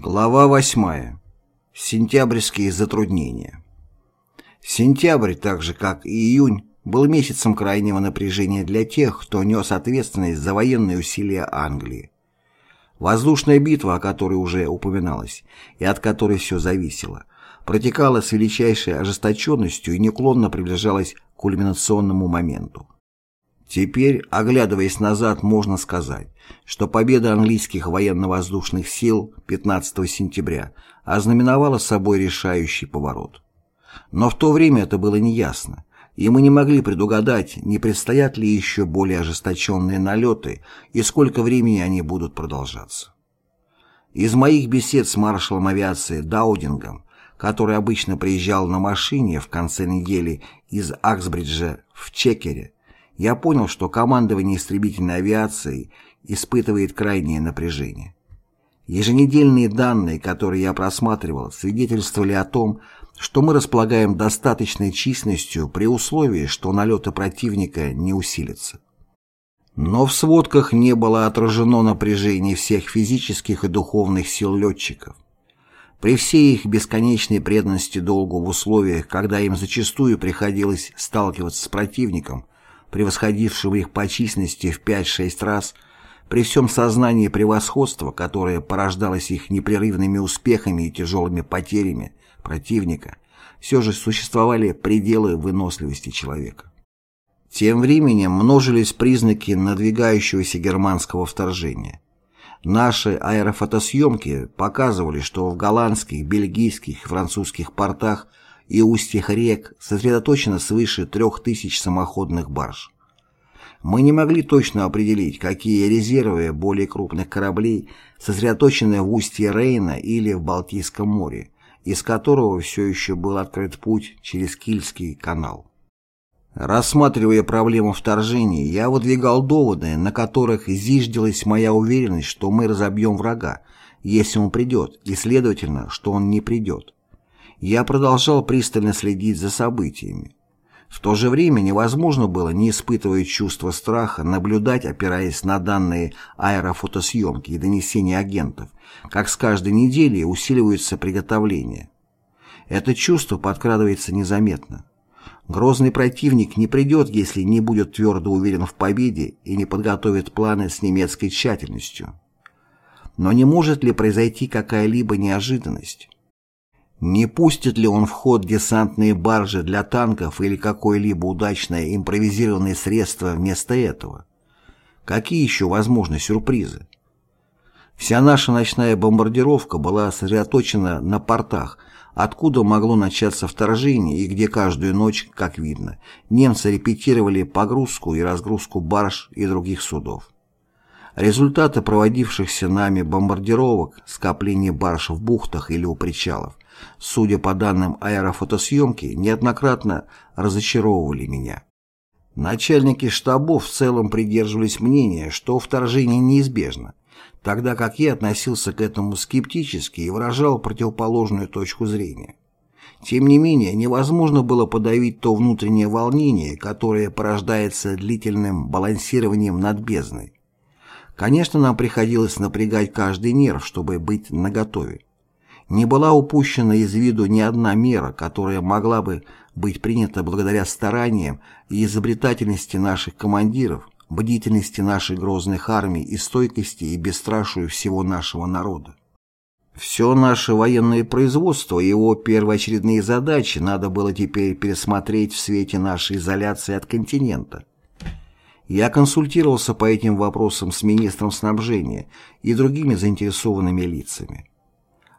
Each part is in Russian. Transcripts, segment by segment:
Глава 8. Сентябрьские затруднения. Сентябрь, так же как и июнь, был месяцем крайнего напряжения для тех, кто нес ответственность за военные усилия Англии. Воздушная битва, о которой уже упоминалось, и от которой все зависело, протекала с величайшей ожесточенностью и неуклонно приближалась к кульминационному моменту. Теперь, оглядываясь назад, можно сказать, что победа английских военно-воздушных сил 15 сентября ознаменовала собой решающий поворот. Но в то время это было неясно, и мы не могли предугадать, не предстоят ли еще более ожесточенные налеты и сколько времени они будут продолжаться. Из моих бесед с маршалом авиации Даудингом, который обычно приезжал на машине в конце недели из Аксбриджа в Чекере, я понял, что командование истребительной авиацией испытывает крайнее напряжение. Еженедельные данные, которые я просматривал, свидетельствовали о том, что мы располагаем достаточной численностью при условии, что налеты противника не усилятся. Но в сводках не было отражено напряжение всех физических и духовных сил летчиков. При всей их бесконечной преданности долгу в условиях, когда им зачастую приходилось сталкиваться с противником, превосходившего их по численности в 5-6 раз, при всем сознании превосходства, которое порождалось их непрерывными успехами и тяжелыми потерями противника, все же существовали пределы выносливости человека. Тем временем множились признаки надвигающегося германского вторжения. Наши аэрофотосъемки показывали, что в голландских, бельгийских и французских портах и устьях рек сосредоточено свыше трех тысяч самоходных барж. Мы не могли точно определить, какие резервы более крупных кораблей сосредоточены в устье Рейна или в Балтийском море, из которого все еще был открыт путь через Кильский канал. Рассматривая проблему вторжения, я выдвигал доводы, на которых зиждилась моя уверенность, что мы разобьем врага, если он придет, и, следовательно, что он не придет я продолжал пристально следить за событиями. В то же время невозможно было, не испытывая чувства страха, наблюдать, опираясь на данные аэрофотосъемки и донесения агентов, как с каждой недели усиливаются приготовления. Это чувство подкрадывается незаметно. Грозный противник не придет, если не будет твердо уверен в победе и не подготовит планы с немецкой тщательностью. Но не может ли произойти какая-либо неожиданность? Не пустит ли он в ход десантные баржи для танков или какое-либо удачное импровизированное средство вместо этого? Какие еще возможны сюрпризы? Вся наша ночная бомбардировка была сосредоточена на портах, откуда могло начаться вторжение и где каждую ночь, как видно, немцы репетировали погрузку и разгрузку барж и других судов. Результаты проводившихся нами бомбардировок, скопление барж в бухтах или у причалов, судя по данным аэрофотосъемки, неоднократно разочаровывали меня. Начальники штабов в целом придерживались мнения, что вторжение неизбежно, тогда как я относился к этому скептически и выражал противоположную точку зрения. Тем не менее, невозможно было подавить то внутреннее волнение, которое порождается длительным балансированием над бездной. Конечно, нам приходилось напрягать каждый нерв, чтобы быть наготове. Не была упущена из виду ни одна мера, которая могла бы быть принята благодаря стараниям и изобретательности наших командиров, бдительности наших грозных армий и стойкости и бесстрашию всего нашего народа. Все наше военное производство и его первоочередные задачи надо было теперь пересмотреть в свете нашей изоляции от континента. Я консультировался по этим вопросам с министром снабжения и другими заинтересованными лицами.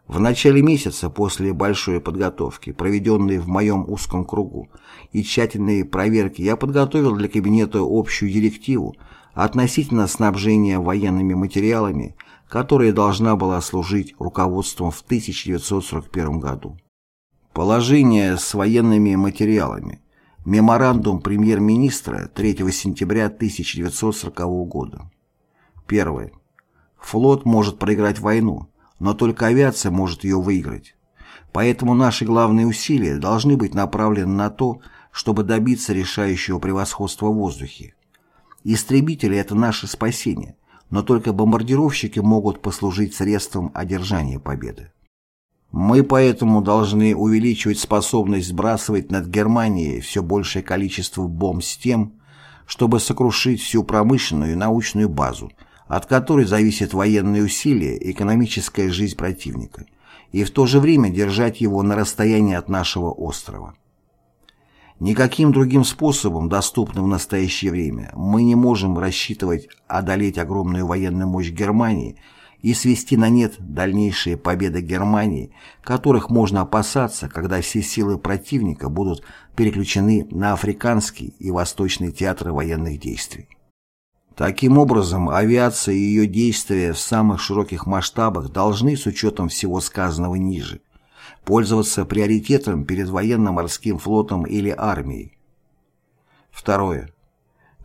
В начале месяца, после большой подготовки, проведенной в моем узком кругу, и тщательной проверки, я подготовил для кабинета общую директиву относительно снабжения военными материалами, которая должна была служить руководством в 1941 году. Положение с военными материалами. Меморандум премьер-министра 3 сентября 1940 года. Первое. Флот может проиграть войну, но только авиация может ее выиграть. Поэтому наши главные усилия должны быть направлены на то, чтобы добиться решающего превосходства в воздухе. Истребители – это наше спасение, но только бомбардировщики могут послужить средством одержания победы. Мы поэтому должны увеличивать способность сбрасывать над Германией все большее количество бомб с тем, чтобы сокрушить всю промышленную и научную базу, от которой зависят военные усилия и экономическая жизнь противника, и в то же время держать его на расстоянии от нашего острова. Никаким другим способом, доступным в настоящее время, мы не можем рассчитывать одолеть огромную военную мощь Германии и свести на нет дальнейшие победы Германии, которых можно опасаться, когда все силы противника будут переключены на африканский и восточный театры военных действий. Таким образом, авиация и ее действия в самых широких масштабах должны, с учетом всего сказанного ниже, пользоваться приоритетом перед военно-морским флотом или армией. Второе.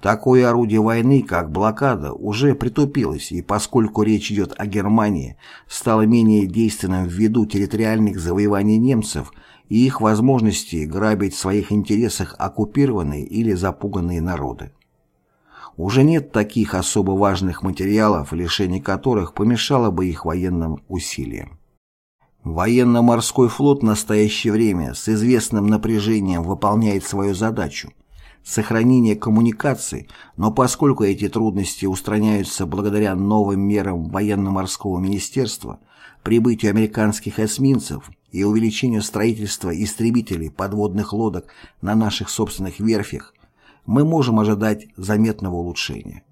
Такое орудие войны, как блокада, уже притупилось, и поскольку речь идет о Германии, стало менее действенным ввиду территориальных завоеваний немцев и их возможности грабить в своих интересах оккупированные или запуганные народы. Уже нет таких особо важных материалов, лишение которых помешало бы их военным усилиям. Военно-морской флот в настоящее время с известным напряжением выполняет свою задачу – сохранение коммуникаций, но поскольку эти трудности устраняются благодаря новым мерам военно-морского министерства, прибытию американских эсминцев и увеличению строительства истребителей подводных лодок на наших собственных верфях, мы можем ожидать заметного улучшения.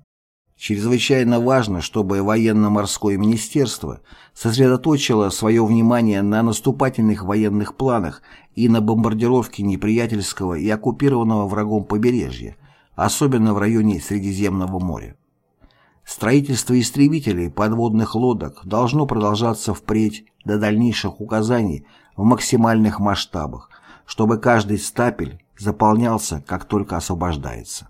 Чрезвычайно важно, чтобы военно-морское министерство сосредоточило свое внимание на наступательных военных планах и на бомбардировке неприятельского и оккупированного врагом побережья, особенно в районе Средиземного моря. Строительство истребителей подводных лодок должно продолжаться впредь до дальнейших указаний в максимальных масштабах, чтобы каждый стапель заполнялся, как только освобождается.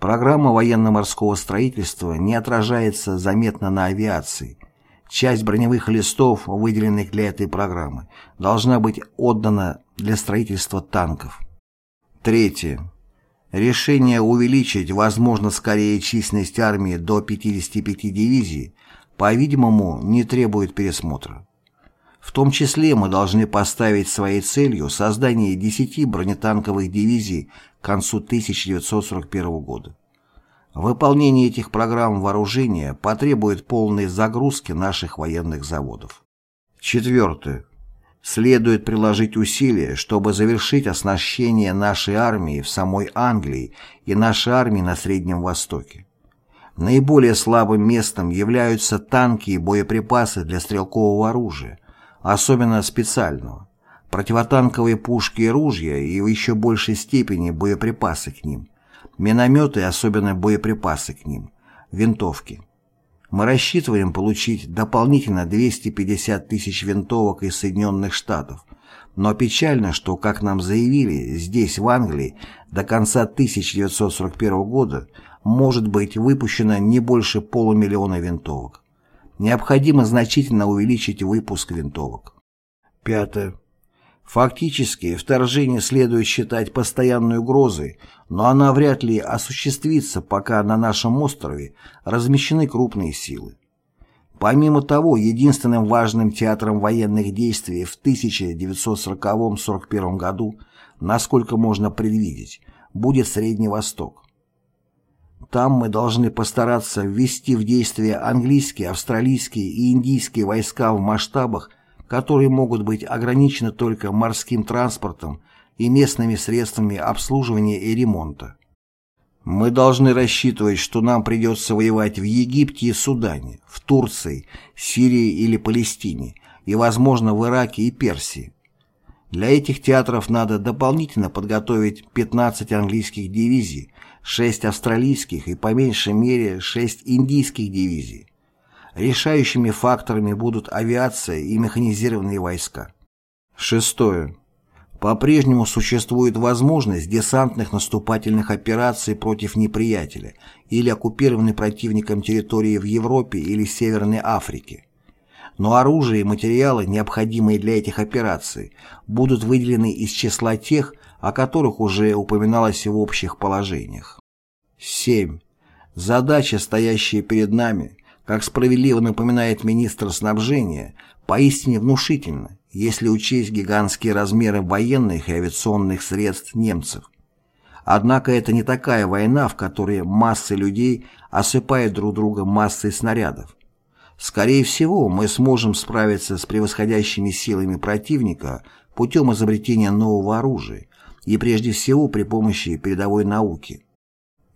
Программа военно-морского строительства не отражается заметно на авиации. Часть броневых листов, выделенных для этой программы, должна быть отдана для строительства танков. Третье. Решение увеличить, возможно, скорее численность армии до 55 дивизий, по-видимому, не требует пересмотра. В том числе мы должны поставить своей целью создание 10 бронетанковых дивизий к концу 1941 года. Выполнение этих программ вооружения потребует полной загрузки наших военных заводов. Четвертое. Следует приложить усилия, чтобы завершить оснащение нашей армии в самой Англии и нашей армии на Среднем Востоке. Наиболее слабым местом являются танки и боеприпасы для стрелкового оружия, особенно специального, противотанковые пушки и ружья и в еще большей степени боеприпасы к ним, минометы особенно боеприпасы к ним, винтовки. Мы рассчитываем получить дополнительно 250 тысяч винтовок из Соединенных Штатов, но печально, что, как нам заявили, здесь, в Англии, до конца 1941 года может быть выпущено не больше полумиллиона винтовок необходимо значительно увеличить выпуск винтовок. Пятое. Фактически, вторжение следует считать постоянной угрозой, но она вряд ли осуществится, пока на нашем острове размещены крупные силы. Помимо того, единственным важным театром военных действий в 1940-41 году, насколько можно предвидеть, будет Средний Восток. Там мы должны постараться ввести в действие английские, австралийские и индийские войска в масштабах, которые могут быть ограничены только морским транспортом и местными средствами обслуживания и ремонта. Мы должны рассчитывать, что нам придется воевать в Египте и Судане, в Турции, Сирии или Палестине, и, возможно, в Ираке и Персии. Для этих театров надо дополнительно подготовить 15 английских дивизий, 6 австралийских и по меньшей мере 6 индийских дивизий. Решающими факторами будут авиация и механизированные войска. Шестое. По-прежнему существует возможность десантных наступательных операций против неприятеля или оккупированной противником территории в Европе или Северной Африке. Но оружие и материалы, необходимые для этих операций, будут выделены из числа тех, о которых уже упоминалось в общих положениях. 7. Задача, стоящая перед нами, как справедливо напоминает министр снабжения, поистине внушительна, если учесть гигантские размеры военных и авиационных средств немцев. Однако это не такая война, в которой массы людей осыпают друг друга массой снарядов. Скорее всего, мы сможем справиться с превосходящими силами противника путем изобретения нового оружия и прежде всего при помощи передовой науки.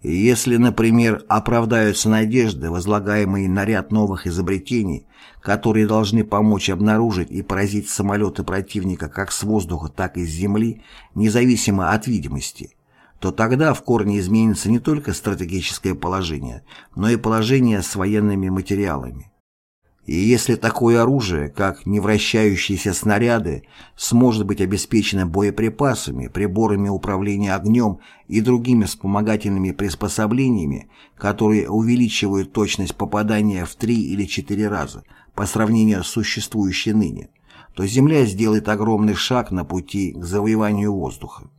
Если, например, оправдаются надежды, возлагаемые на ряд новых изобретений, которые должны помочь обнаружить и поразить самолеты противника как с воздуха, так и с земли, независимо от видимости, то тогда в корне изменится не только стратегическое положение, но и положение с военными материалами. И если такое оружие, как невращающиеся снаряды, сможет быть обеспечено боеприпасами, приборами управления огнем и другими вспомогательными приспособлениями, которые увеличивают точность попадания в три или четыре раза по сравнению с существующей ныне, то Земля сделает огромный шаг на пути к завоеванию воздуха.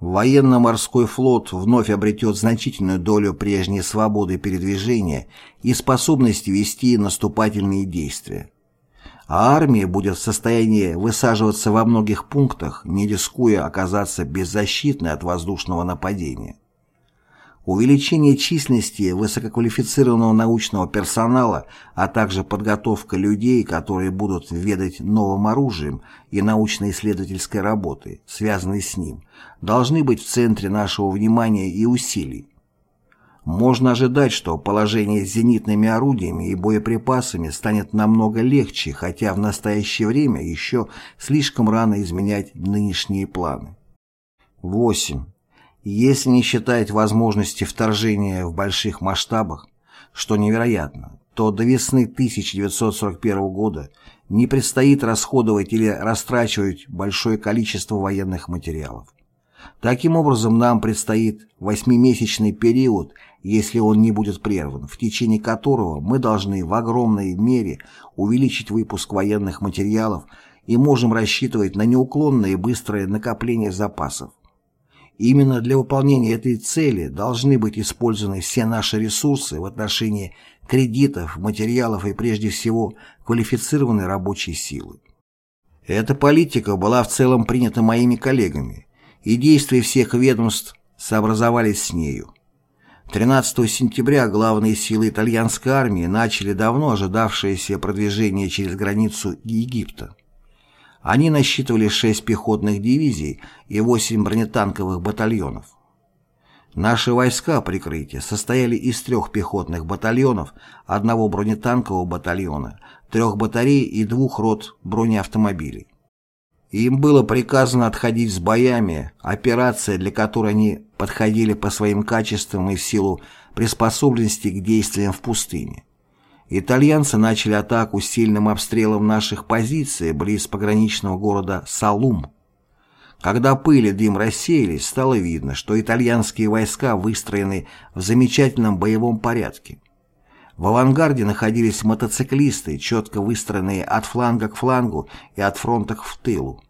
Военно-морской флот вновь обретет значительную долю прежней свободы передвижения и способности вести наступательные действия. А армия будет в состоянии высаживаться во многих пунктах, не рискуя оказаться беззащитной от воздушного нападения. Увеличение численности высококвалифицированного научного персонала, а также подготовка людей, которые будут ведать новым оружием и научно-исследовательской работой, связанной с ним, должны быть в центре нашего внимания и усилий. Можно ожидать, что положение с зенитными орудиями и боеприпасами станет намного легче, хотя в настоящее время еще слишком рано изменять нынешние планы. 8. Если не считать возможности вторжения в больших масштабах, что невероятно, то до весны 1941 года не предстоит расходовать или растрачивать большое количество военных материалов. Таким образом, нам предстоит восьмимесячный период, если он не будет прерван, в течение которого мы должны в огромной мере увеличить выпуск военных материалов и можем рассчитывать на неуклонное и быстрое накопление запасов. Именно для выполнения этой цели должны быть использованы все наши ресурсы в отношении кредитов, материалов и прежде всего квалифицированной рабочей силы. Эта политика была в целом принята моими коллегами, и действия всех ведомств сообразовались с нею. 13 сентября главные силы итальянской армии начали давно ожидавшееся продвижение через границу Египта. Они насчитывали 6 пехотных дивизий и 8 бронетанковых батальонов. Наши войска прикрытия состояли из трех пехотных батальонов, одного бронетанкового батальона, трех батарей и двух рот бронеавтомобилей. Им было приказано отходить с боями, операция, для которой они подходили по своим качествам и в силу приспособленности к действиям в пустыне. Итальянцы начали атаку сильным обстрелом наших позиций близ пограничного города Салум. Когда пыль и дым рассеялись, стало видно, что итальянские войска выстроены в замечательном боевом порядке. В авангарде находились мотоциклисты, четко выстроенные от фланга к флангу и от фронта к тылу.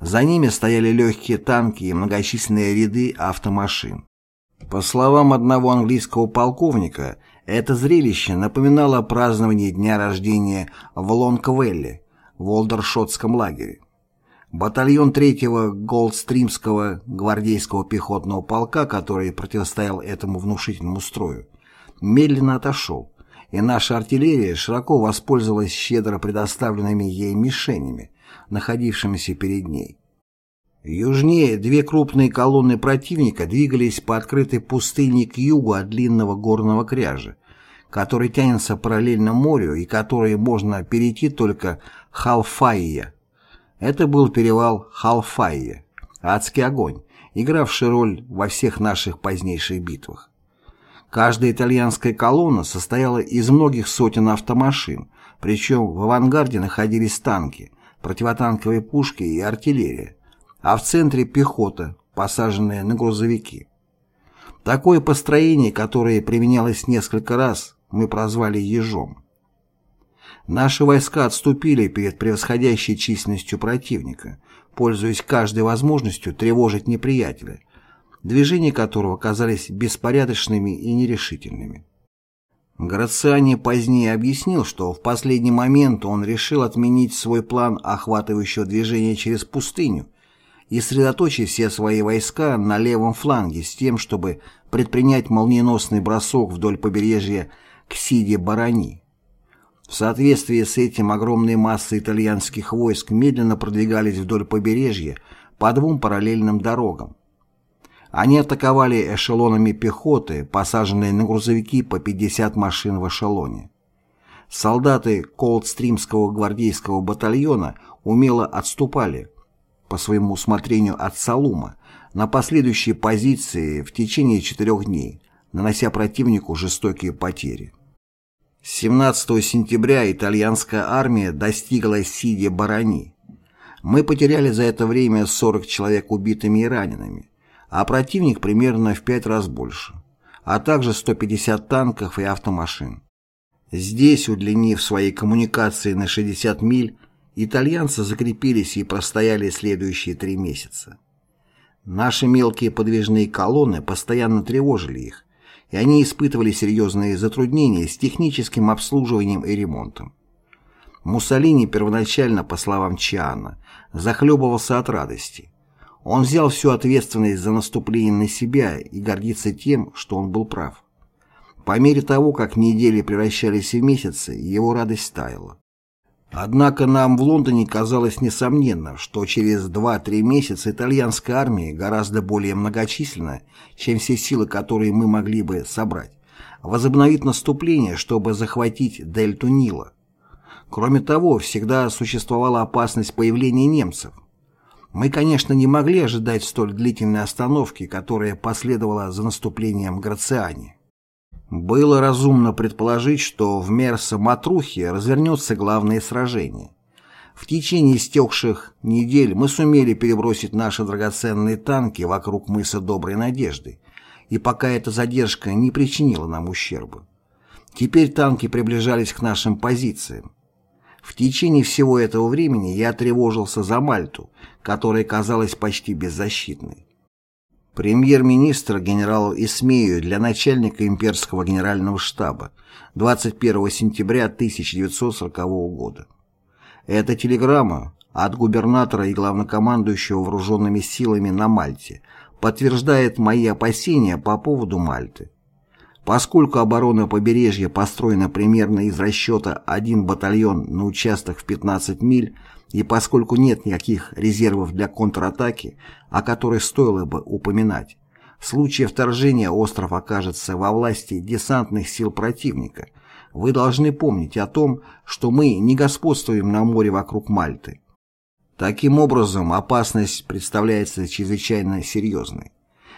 За ними стояли легкие танки и многочисленные ряды автомашин. По словам одного английского полковника, это зрелище напоминало празднование дня рождения в Лонгвелле, в Олдершотском лагере. Батальон 3-го Голдстримского гвардейского пехотного полка, который противостоял этому внушительному строю, медленно отошел, и наша артиллерия широко воспользовалась щедро предоставленными ей мишенями, находившимися перед ней. Южнее две крупные колонны противника двигались по открытой пустыне к югу от длинного горного кряжа, который тянется параллельно морю и который можно перейти только Халфайя. Это был перевал Халфайя, адский огонь, игравший роль во всех наших позднейших битвах. Каждая итальянская колонна состояла из многих сотен автомашин, причем в авангарде находились танки, противотанковые пушки и артиллерия а в центре пехота, посаженная на грузовики. Такое построение, которое применялось несколько раз, мы прозвали «ежом». Наши войска отступили перед превосходящей численностью противника, пользуясь каждой возможностью тревожить неприятеля, движения которого казались беспорядочными и нерешительными. Грациани позднее объяснил, что в последний момент он решил отменить свой план охватывающего движения через пустыню и сосредоточить все свои войска на левом фланге с тем, чтобы предпринять молниеносный бросок вдоль побережья к Сиде-Барани. В соответствии с этим огромные массы итальянских войск медленно продвигались вдоль побережья по двум параллельным дорогам. Они атаковали эшелонами пехоты, посаженные на грузовики по 50 машин в эшелоне. Солдаты Колдстримского гвардейского батальона умело отступали по своему усмотрению от Салума на последующие позиции в течение четырех дней, нанося противнику жестокие потери. 17 сентября итальянская армия достигла Сиди-Барани. Мы потеряли за это время 40 человек убитыми и ранеными, а противник примерно в пять раз больше, а также 150 танков и автомашин. Здесь, удлинив свои коммуникации на 60 миль, итальянцы закрепились и простояли следующие три месяца. Наши мелкие подвижные колонны постоянно тревожили их, и они испытывали серьезные затруднения с техническим обслуживанием и ремонтом. Муссолини первоначально, по словам Чиана, захлебывался от радости. Он взял всю ответственность за наступление на себя и гордится тем, что он был прав. По мере того, как недели превращались в месяцы, его радость таяла. Однако нам в Лондоне казалось несомненно, что через 2-3 месяца итальянская армия гораздо более многочисленна, чем все силы, которые мы могли бы собрать, возобновит наступление, чтобы захватить дельту Нила. Кроме того, всегда существовала опасность появления немцев. Мы, конечно, не могли ожидать столь длительной остановки, которая последовала за наступлением Грациани. Было разумно предположить, что в Мерса-Матрухе развернется главное сражение. В течение истекших недель мы сумели перебросить наши драгоценные танки вокруг мыса Доброй Надежды, и пока эта задержка не причинила нам ущерба. Теперь танки приближались к нашим позициям. В течение всего этого времени я тревожился за Мальту, которая казалась почти беззащитной. Премьер-министр генералу Исмею для начальника имперского генерального штаба 21 сентября 1940 года. Эта телеграмма от губернатора и главнокомандующего вооруженными силами на Мальте подтверждает мои опасения по поводу Мальты. Поскольку оборона побережья построена примерно из расчета один батальон на участок в 15 миль, и поскольку нет никаких резервов для контратаки, о которых стоило бы упоминать, в случае вторжения остров окажется во власти десантных сил противника. Вы должны помнить о том, что мы не господствуем на море вокруг Мальты. Таким образом, опасность представляется чрезвычайно серьезной.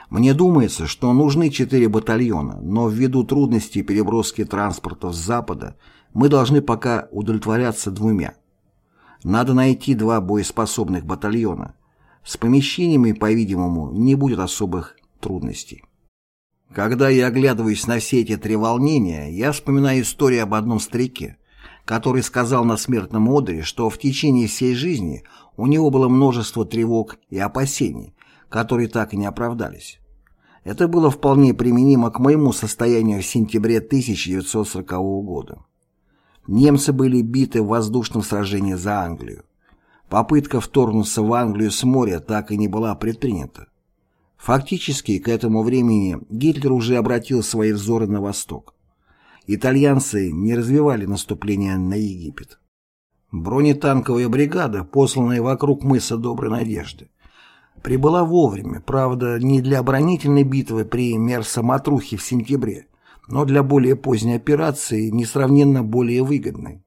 Мне думается, что нужны четыре батальона, но ввиду трудностей переброски транспортов с запада мы должны пока удовлетворяться двумя. Надо найти два боеспособных батальона. С помещениями, по-видимому, не будет особых трудностей. Когда я оглядываюсь на все эти три волнения, я вспоминаю историю об одном старике, который сказал на смертном одре, что в течение всей жизни у него было множество тревог и опасений, которые так и не оправдались. Это было вполне применимо к моему состоянию в сентябре 1940 года. Немцы были биты в воздушном сражении за Англию. Попытка вторгнуться в Англию с моря так и не была предпринята. Фактически, к этому времени Гитлер уже обратил свои взоры на восток. Итальянцы не развивали наступление на Египет. Бронетанковая бригада, посланная вокруг мыса Доброй Надежды, прибыла вовремя, правда, не для оборонительной битвы при Мерса-Матрухе в сентябре, но для более поздней операции несравненно более выгодной.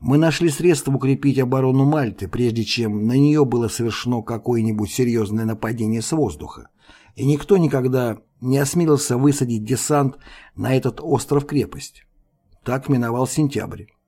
Мы нашли средства укрепить оборону Мальты, прежде чем на нее было совершено какое-нибудь серьезное нападение с воздуха, и никто никогда не осмелился высадить десант на этот остров-крепость. Так миновал сентябрь.